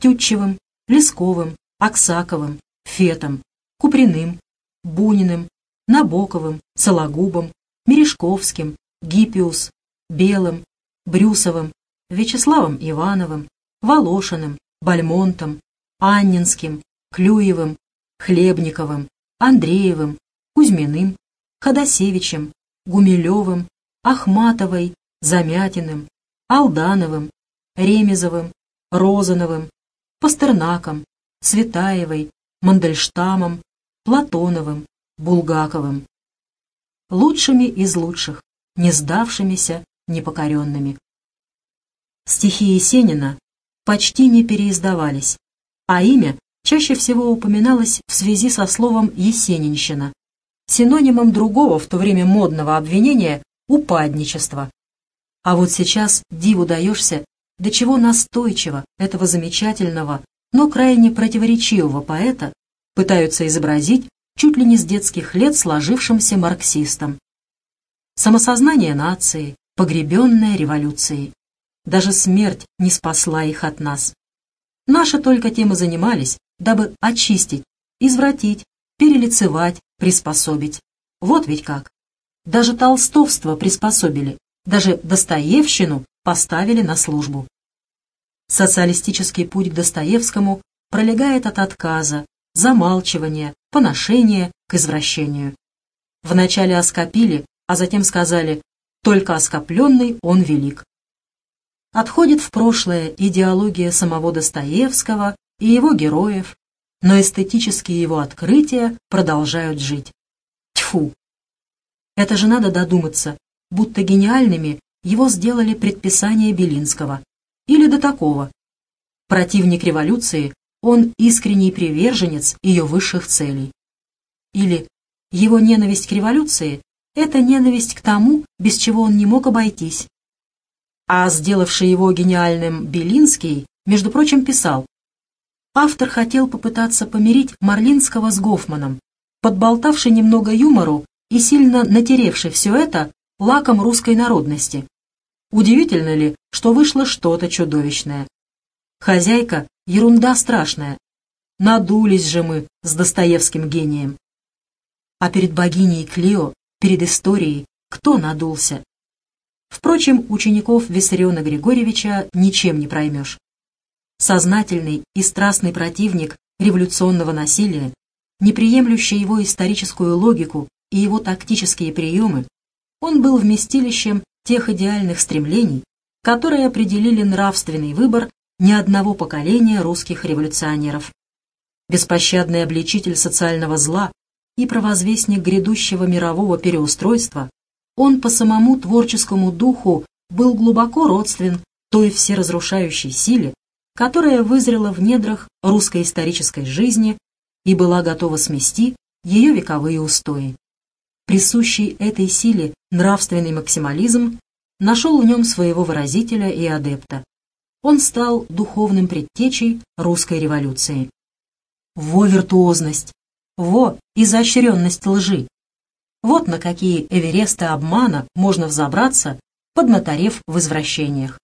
Тютчевым, Лесковым, Аксаковым, Фетом, Куприным, Буниным, Набоковым, Сологубом, Мережковским, Гиппиус, Белым, Брюсовым, Вячеславом Ивановым, Волошиным, Бальмонтом, Аннинским, Клюевым, Хлебниковым, Андреевым, Кузьминым, Ходосевичем, Гумилевым, Ахматовой, Замятиным, Алдановым, Ремезовым, Розановым, Пастернаком, Светаевой, Мандельштамом, Платоновым, Булгаковым. Лучшими из лучших, не сдавшимися, непокоренными. Стихи Есенина почти не переиздавались, а имя чаще всего упоминалось в связи со словом «есенинщина», синонимом другого в то время модного обвинения упадничество. А вот сейчас диву даешься, до чего настойчиво этого замечательного, но крайне противоречивого поэта пытаются изобразить чуть ли не с детских лет сложившимся марксистом. Самосознание нации, погребенная революцией. Даже смерть не спасла их от нас. Наши только тем и занимались, дабы очистить, извратить, перелицевать, приспособить. Вот ведь как. Даже толстовство приспособили, даже Достоевщину поставили на службу. Социалистический путь к Достоевскому пролегает от отказа, замалчивания, поношения к извращению. Вначале оскопили, а затем сказали «только оскопленный он велик». Отходит в прошлое идеология самого Достоевского и его героев, но эстетические его открытия продолжают жить. Тьфу! Это же надо додуматься, будто гениальными его сделали предписания Белинского. Или до такого. Противник революции, он искренний приверженец ее высших целей. Или его ненависть к революции – это ненависть к тому, без чего он не мог обойтись. А сделавший его гениальным Белинский, между прочим, писал, автор хотел попытаться помирить Марлинского с Гофманом, подболтавший немного юмору и сильно натеревший все это лаком русской народности. Удивительно ли, что вышло что-то чудовищное? Хозяйка — ерунда страшная. Надулись же мы с Достоевским гением. А перед богиней Клео, перед историей, кто надулся? Впрочем, учеников Виссариона Григорьевича ничем не проймешь. Сознательный и страстный противник революционного насилия, неприемлющий его историческую логику и его тактические приемы, он был вместилищем тех идеальных стремлений, которые определили нравственный выбор ни одного поколения русских революционеров. Беспощадный обличитель социального зла, и провозвестник грядущего мирового переустройства, он по самому творческому духу был глубоко родствен той всеразрушающей силе, которая вызрела в недрах русской исторической жизни и была готова смести ее вековые устои. Присущий этой силе нравственный максимализм нашел в нем своего выразителя и адепта. Он стал духовным предтечей русской революции. Во виртуозность! Во изощренность лжи. Вот на какие эвересты обмана можно взобраться, поднаторев в извращениях.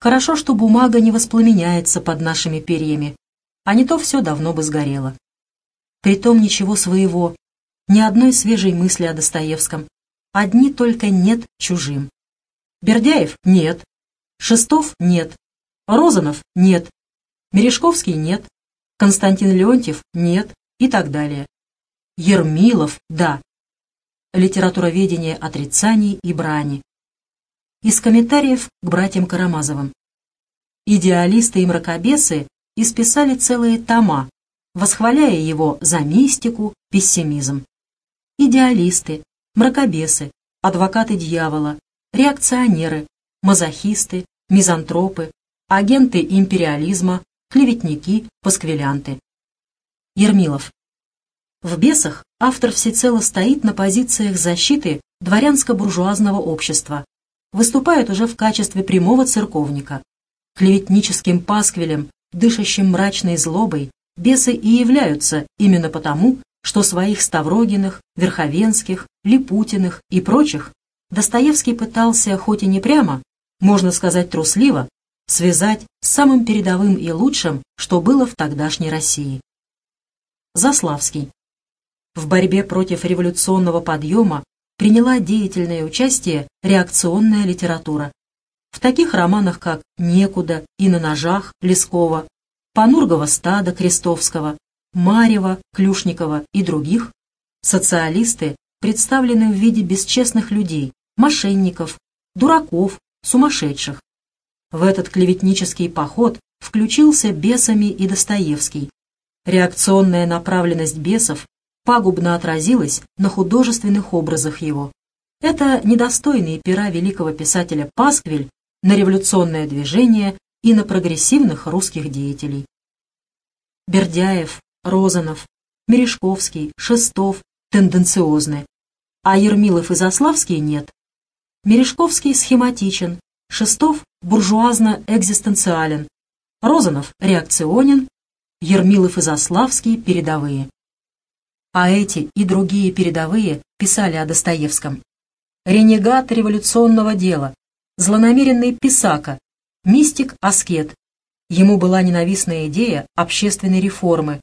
Хорошо, что бумага не воспламеняется под нашими перьями, а не то все давно бы сгорело. Притом ничего своего, ни одной свежей мысли о Достоевском, одни только «нет» чужим. Бердяев — нет, Шестов — нет, Розанов — нет, Мережковский — нет, Константин Леонтьев — нет, и так далее. Ермилов – да. Литературоведение отрицаний и брани. Из комментариев к братьям Карамазовым. Идеалисты и мракобесы исписали целые тома, восхваляя его за мистику, пессимизм. Идеалисты, мракобесы, адвокаты дьявола, реакционеры, мазохисты, мизантропы, агенты империализма, клеветники, пасквилянты. Ермилов. В «Бесах» автор всецело стоит на позициях защиты дворянско-буржуазного общества, выступает уже в качестве прямого церковника. Клеветническим пасквилем, дышащим мрачной злобой, бесы и являются именно потому, что своих Ставрогиных, Верховенских, Липутиных и прочих Достоевский пытался, хоть и не прямо, можно сказать трусливо, связать с самым передовым и лучшим, что было в тогдашней России. Заславский. В борьбе против революционного подъема приняла деятельное участие реакционная литература. В таких романах, как «Некуда» и «На ножах» Лескова, «Панургово стадо» Крестовского, «Марева» Клюшникова и других, социалисты представлены в виде бесчестных людей, мошенников, дураков, сумасшедших. В этот клеветнический поход включился бесами и Достоевский, Реакционная направленность бесов пагубно отразилась на художественных образах его. Это недостойные пера великого писателя Пасквиль на революционное движение и на прогрессивных русских деятелей. Бердяев, Розанов, Мережковский, Шестов тенденциозны, а Ермилов и Заславский нет. Мережковский схематичен, Шестов буржуазно-экзистенциален, Розанов реакционен, Ермилов и Заславский – передовые. А эти и другие передовые писали о Достоевском. Ренегат революционного дела, злонамеренный писака, мистик-аскет. Ему была ненавистная идея общественной реформы.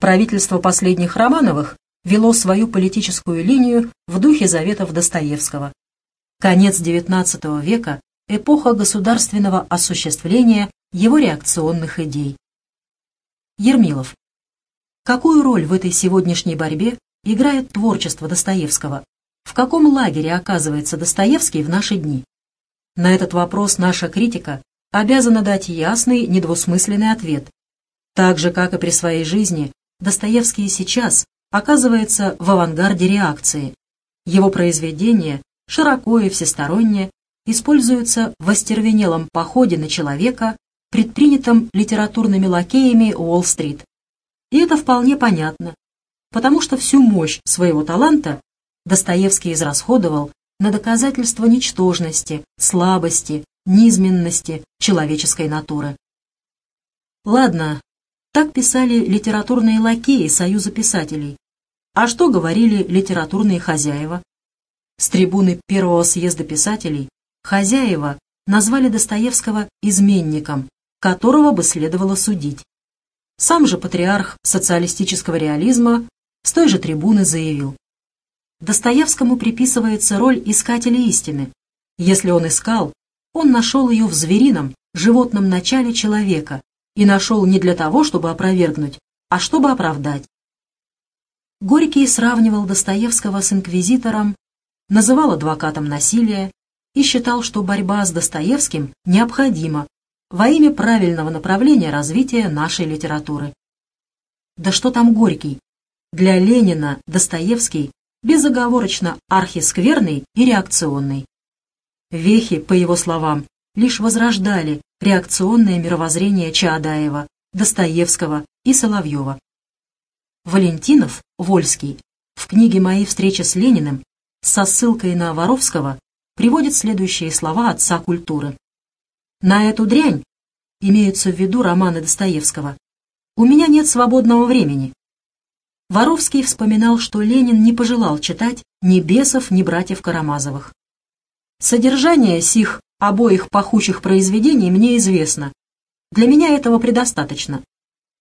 Правительство последних Романовых вело свою политическую линию в духе заветов Достоевского. Конец XIX века – эпоха государственного осуществления его реакционных идей. Ермилов. Какую роль в этой сегодняшней борьбе играет творчество Достоевского? В каком лагере оказывается Достоевский в наши дни? На этот вопрос наша критика обязана дать ясный, недвусмысленный ответ. Так же, как и при своей жизни, Достоевский сейчас оказывается в авангарде реакции. Его произведения, широко и всесторонне, используются в остервенелом походе на человека, предпринятом литературными лакеями Уолл-стрит. И это вполне понятно, потому что всю мощь своего таланта Достоевский израсходовал на доказательство ничтожности, слабости, низменности человеческой натуры. Ладно, так писали литературные лакеи Союза писателей. А что говорили литературные хозяева? С трибуны Первого съезда писателей хозяева назвали Достоевского изменником, которого бы следовало судить. Сам же патриарх социалистического реализма с той же трибуны заявил. Достоевскому приписывается роль искателя истины. Если он искал, он нашел ее в зверином, животном начале человека, и нашел не для того, чтобы опровергнуть, а чтобы оправдать. Горький сравнивал Достоевского с инквизитором, называл адвокатом насилия и считал, что борьба с Достоевским необходима во имя правильного направления развития нашей литературы. Да что там Горький? Для Ленина Достоевский безоговорочно архискверный и реакционный. Вехи, по его словам, лишь возрождали реакционное мировоззрение Чаадаева, Достоевского и Соловьева. Валентинов, Вольский, в книге «Мои встречи с Лениным» со ссылкой на Воровского приводит следующие слова отца культуры. «На эту дрянь имеются в виду романы Достоевского. У меня нет свободного времени. Воровский вспоминал, что Ленин не пожелал читать ни бесов, ни братьев Карамазовых. Содержание сих обоих пахучих произведений мне известно. Для меня этого предостаточно.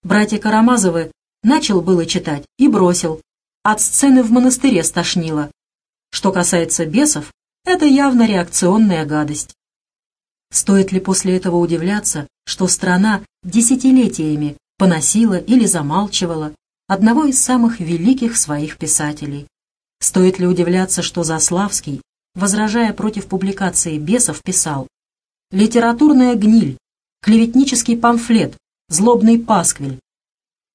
Братья Карамазовы начал было читать и бросил. От сцены в монастыре стошнило. Что касается бесов, это явно реакционная гадость. Стоит ли после этого удивляться, что страна десятилетиями поносила или замалчивала одного из самых великих своих писателей. Стоит ли удивляться, что Заславский, возражая против публикации «Бесов», писал «Литературная гниль, клеветнический памфлет, злобный пасквиль».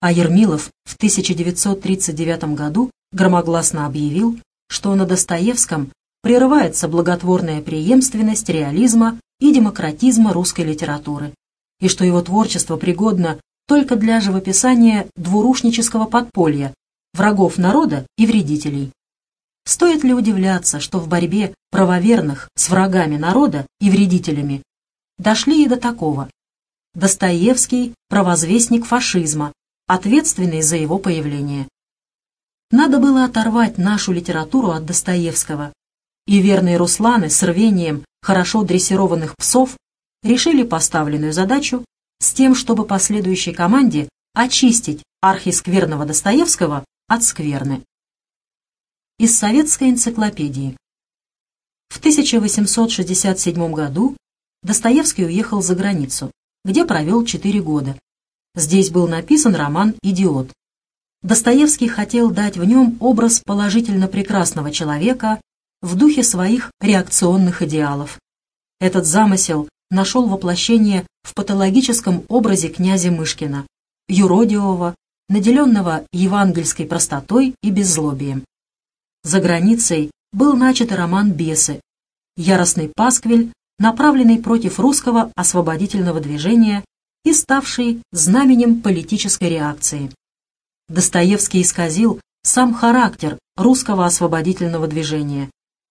А Ермилов в 1939 году громогласно объявил, что на Достоевском прерывается благотворная преемственность реализма и демократизма русской литературы, и что его творчество пригодно только для живописания двурушнического подполья, врагов народа и вредителей. Стоит ли удивляться, что в борьбе правоверных с врагами народа и вредителями дошли и до такого? Достоевский – провозвестник фашизма, ответственный за его появление. Надо было оторвать нашу литературу от Достоевского, и верные Русланы с рвением хорошо дрессированных псов решили поставленную задачу с тем, чтобы последующей команде очистить архискверного Достоевского от скверны. Из советской энциклопедии. В 1867 году Достоевский уехал за границу, где провел четыре года. Здесь был написан роман «Идиот». Достоевский хотел дать в нем образ положительно прекрасного человека в духе своих реакционных идеалов. Этот замысел нашел воплощение в патологическом образе князя Мышкина, юродивого, наделенного евангельской простотой и беззлобием. За границей был начат роман «Бесы», яростный пасквиль, направленный против русского освободительного движения и ставший знаменем политической реакции. Достоевский исказил сам характер русского освободительного движения,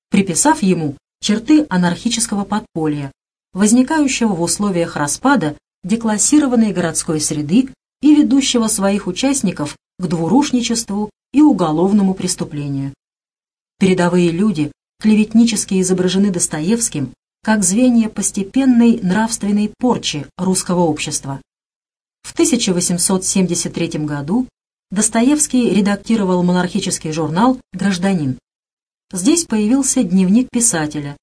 приписав ему черты анархического подполья, возникающего в условиях распада деклассированной городской среды и ведущего своих участников к двурушничеству и уголовному преступлению. Передовые люди клеветнически изображены Достоевским как звенья постепенной нравственной порчи русского общества. В 1873 году Достоевский редактировал монархический журнал «Гражданин». Здесь появился дневник писателя,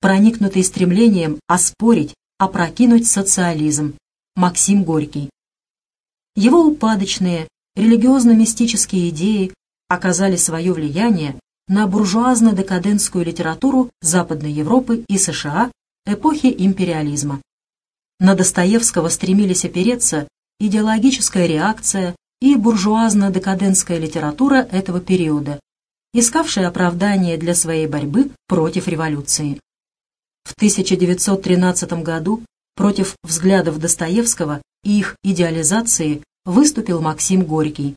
проникнутый стремлением оспорить, опрокинуть социализм, Максим Горький. Его упадочные, религиозно-мистические идеи оказали свое влияние на буржуазно-декадентскую литературу Западной Европы и США эпохи империализма. На Достоевского стремились опереться идеологическая реакция и буржуазно-декадентская литература этого периода, искавшая оправдание для своей борьбы против революции. В 1913 году против взглядов Достоевского и их идеализации выступил Максим Горький.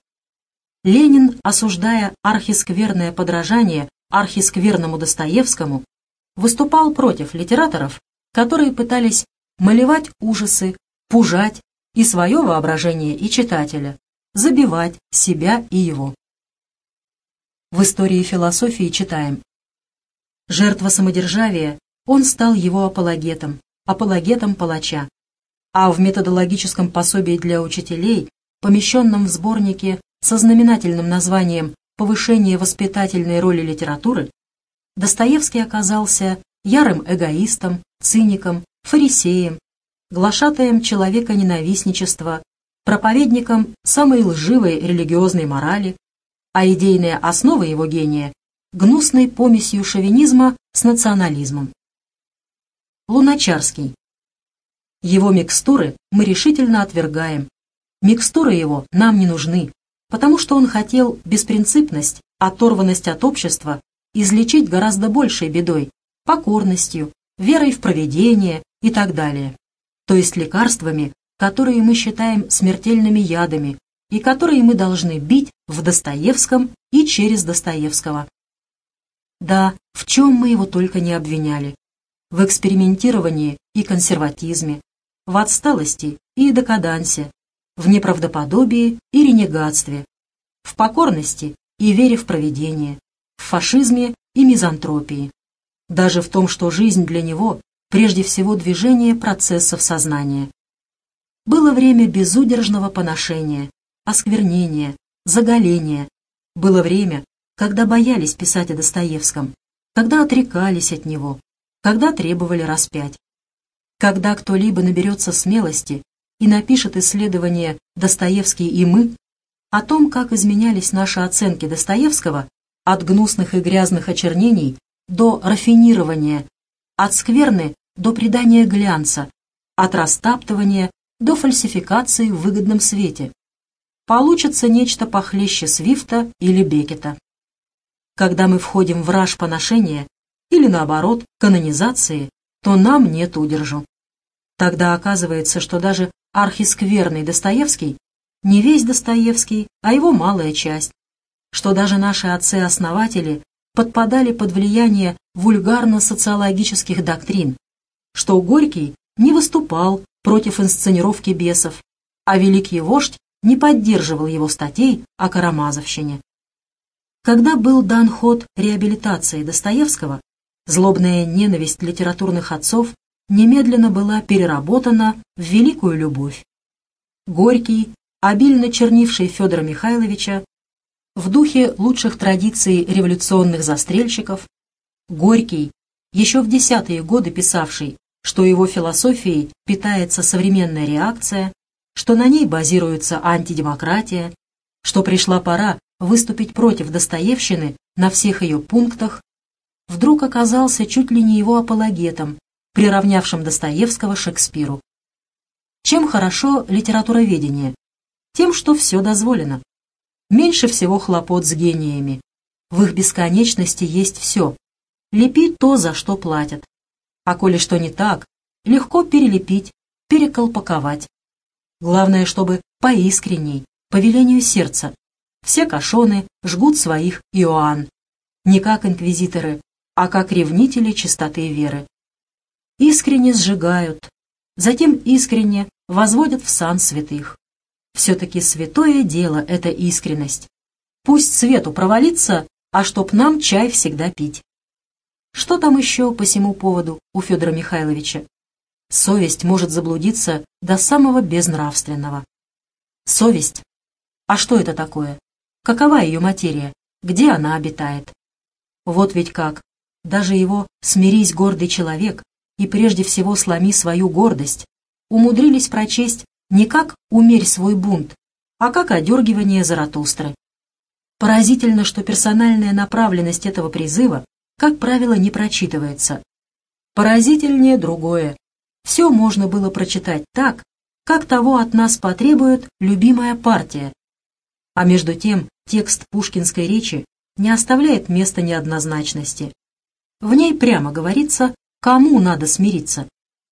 Ленин, осуждая архискверное подражание архискверному Достоевскому, выступал против литераторов, которые пытались малевать ужасы, пужать и свое воображение и читателя, забивать себя и его. В истории философии читаем. «Жертва самодержавия, он стал его апологетом, апологетом палача, а в методологическом пособии для учителей, помещенном в сборнике со знаменательным названием «Повышение воспитательной роли литературы», Достоевский оказался ярым эгоистом, циником, фарисеем, глашатаем человека ненавистничества, проповедником самой лживой религиозной морали, а идейная основа его гения – гнусной помесью шовинизма с национализмом. Луначарский. Его микстуры мы решительно отвергаем. Микстуры его нам не нужны, потому что он хотел беспринципность, оторванность от общества излечить гораздо большей бедой, покорностью, верой в провидение и так далее. То есть лекарствами, которые мы считаем смертельными ядами и которые мы должны бить в Достоевском и через Достоевского. Да, в чем мы его только не обвиняли. В экспериментировании и консерватизме, в отсталости и декадансе, в неправдоподобии и ренегатстве, в покорности и вере в провидение, в фашизме и мизантропии. Даже в том, что жизнь для него прежде всего движение процессов сознания. Было время безудержного поношения, осквернения, заголения. Было время, когда боялись писать о Достоевском, когда отрекались от него, когда требовали распять. Когда кто-либо наберется смелости и напишет исследование «Достоевский и мы» о том, как изменялись наши оценки Достоевского от гнусных и грязных очернений до рафинирования, от скверны до придания глянца, от растаптывания до фальсификации в выгодном свете. Получится нечто похлеще Свифта или Бекета. Когда мы входим в раж поношения или, наоборот, канонизации, то нам нет удержу. Тогда оказывается, что даже архискверный Достоевский не весь Достоевский, а его малая часть, что даже наши отцы-основатели подпадали под влияние вульгарно-социологических доктрин, что Горький не выступал против инсценировки бесов, а великий вождь не поддерживал его статей о Карамазовщине. Когда был дан ход реабилитации Достоевского, злобная ненависть литературных отцов немедленно была переработана в великую любовь. Горький, обильно чернивший Федора Михайловича, в духе лучших традиций революционных застрельщиков, Горький, еще в десятые годы писавший, что его философией питается современная реакция, что на ней базируется антидемократия, что пришла пора выступить против Достоевщины на всех ее пунктах, вдруг оказался чуть ли не его апологетом, приравнявшим Достоевского Шекспиру. Чем хорошо литературоведение? Тем, что все дозволено. Меньше всего хлопот с гениями. В их бесконечности есть все. Лепи то, за что платят. А коли что не так, легко перелепить, переколпаковать. Главное, чтобы поискренней, по велению сердца. Все кашоны жгут своих Иоанн. Не как инквизиторы, а как ревнители чистоты веры. Искренне сжигают, затем искренне возводят в сан святых. Все-таки святое дело — это искренность. Пусть свету провалится, а чтоб нам чай всегда пить. Что там еще по всему поводу у Федора Михайловича? Совесть может заблудиться до самого безнравственного. Совесть? А что это такое? Какова ее материя? Где она обитает? Вот ведь как. Даже его «смирись, гордый человек» и прежде всего сломи свою гордость умудрились прочесть не как «умерь свой бунт», а как одергивание Заратустры. Поразительно, что персональная направленность этого призыва, как правило, не прочитывается. Поразительнее другое. Все можно было прочитать так, как того от нас потребует любимая партия. А между тем текст пушкинской речи не оставляет места неоднозначности. В ней прямо говорится, кому надо смириться.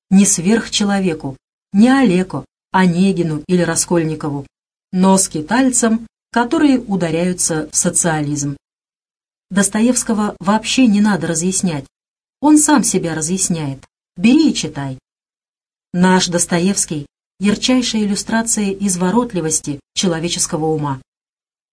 Не сверхчеловеку, не Олеко, Онегину или Раскольникову, но скитальцам, которые ударяются в социализм. Достоевского вообще не надо разъяснять. Он сам себя разъясняет. Бери и читай. Наш Достоевский — ярчайшая иллюстрация изворотливости человеческого ума.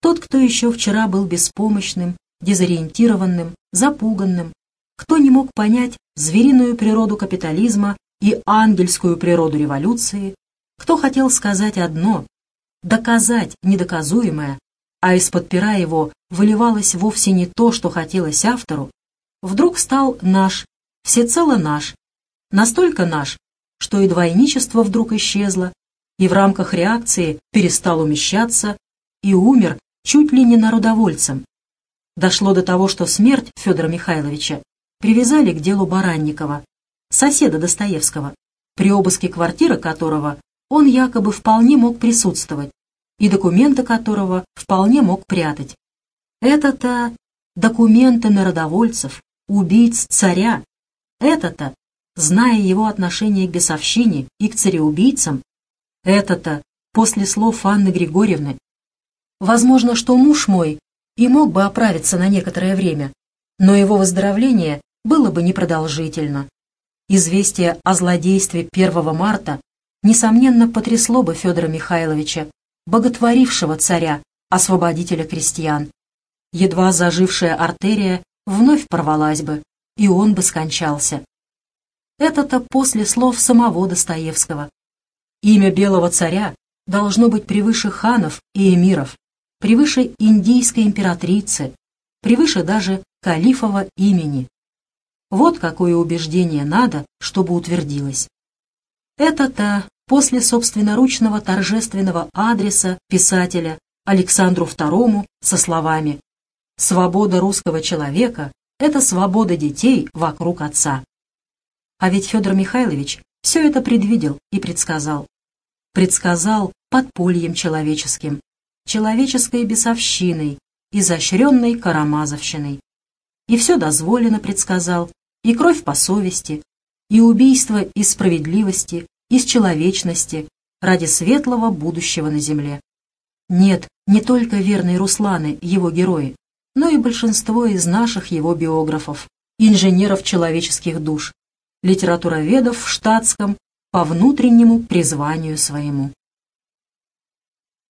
Тот, кто еще вчера был беспомощным, дезориентированным, запуганным, кто не мог понять звериную природу капитализма и ангельскую природу революции, кто хотел сказать одно, доказать недоказуемое, а из-под пера его выливалось вовсе не то, что хотелось автору, вдруг стал наш, всецело наш, настолько наш, что и двойничество вдруг исчезло, и в рамках реакции перестал умещаться, и умер чуть ли не народовольцем. Дошло до того, что смерть Федора Михайловича привязали к делу Баранникова, соседа Достоевского, при обыске квартиры которого он якобы вполне мог присутствовать и документы которого вполне мог прятать. Это-то документы народовольцев, убийц царя. Это-то, зная его отношение к бесовщине и к цареубийцам, это-то, после слов Анны Григорьевны, возможно, что муж мой и мог бы оправиться на некоторое время, но его выздоровление было бы непродолжительно. Известие о злодействе 1 марта несомненно потрясло бы Федора Михайловича, боготворившего царя, освободителя крестьян. Едва зажившая артерия вновь порвалась бы, и он бы скончался. Это-то после слов самого Достоевского. Имя белого царя должно быть превыше ханов и эмиров, превыше индийской императрицы, превыше даже калифова имени. Вот какое убеждение надо, чтобы утвердилось. Это-то после собственноручного торжественного адреса писателя Александру II со словами «Свобода русского человека – это свобода детей вокруг отца». А ведь Федор Михайлович все это предвидел и предсказал. Предсказал подпольем человеческим, человеческой бесовщиной, изощренной карамазовщиной. И все дозволено предсказал, и кровь по совести, и убийство из справедливости, из человечности, ради светлого будущего на земле. Нет, не только верные Русланы, его герои, но и большинство из наших его биографов, инженеров человеческих душ, литературоведов в штатском по внутреннему призванию своему.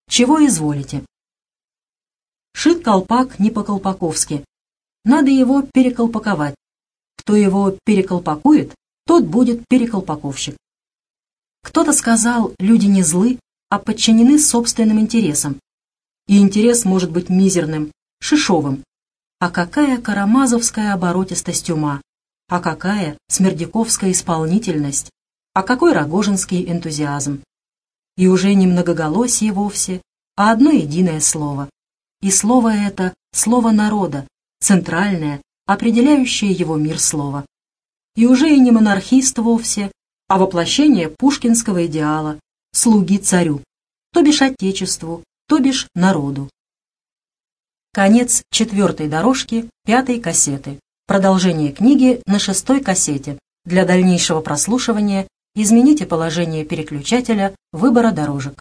Чего изволите? Шит колпак не по-колпаковски. Надо его переколпаковать. Кто его переколпакует, тот будет переколпаковщик. Кто-то сказал, люди не злы, а подчинены собственным интересам. И интерес может быть мизерным, шишовым. А какая карамазовская оборотистость ума, а какая смердяковская исполнительность, а какой рогожинский энтузиазм. И уже не многоголосие вовсе, а одно единое слово. И слово это — слово народа, центральное, определяющее его мир слова. И уже и не монархист вовсе, а воплощение пушкинского идеала — слуги царю, то бишь отечеству, то бишь народу. Конец четвертой дорожки пятой кассеты. Продолжение книги на шестой кассете. Для дальнейшего прослушивания измените положение переключателя выбора дорожек.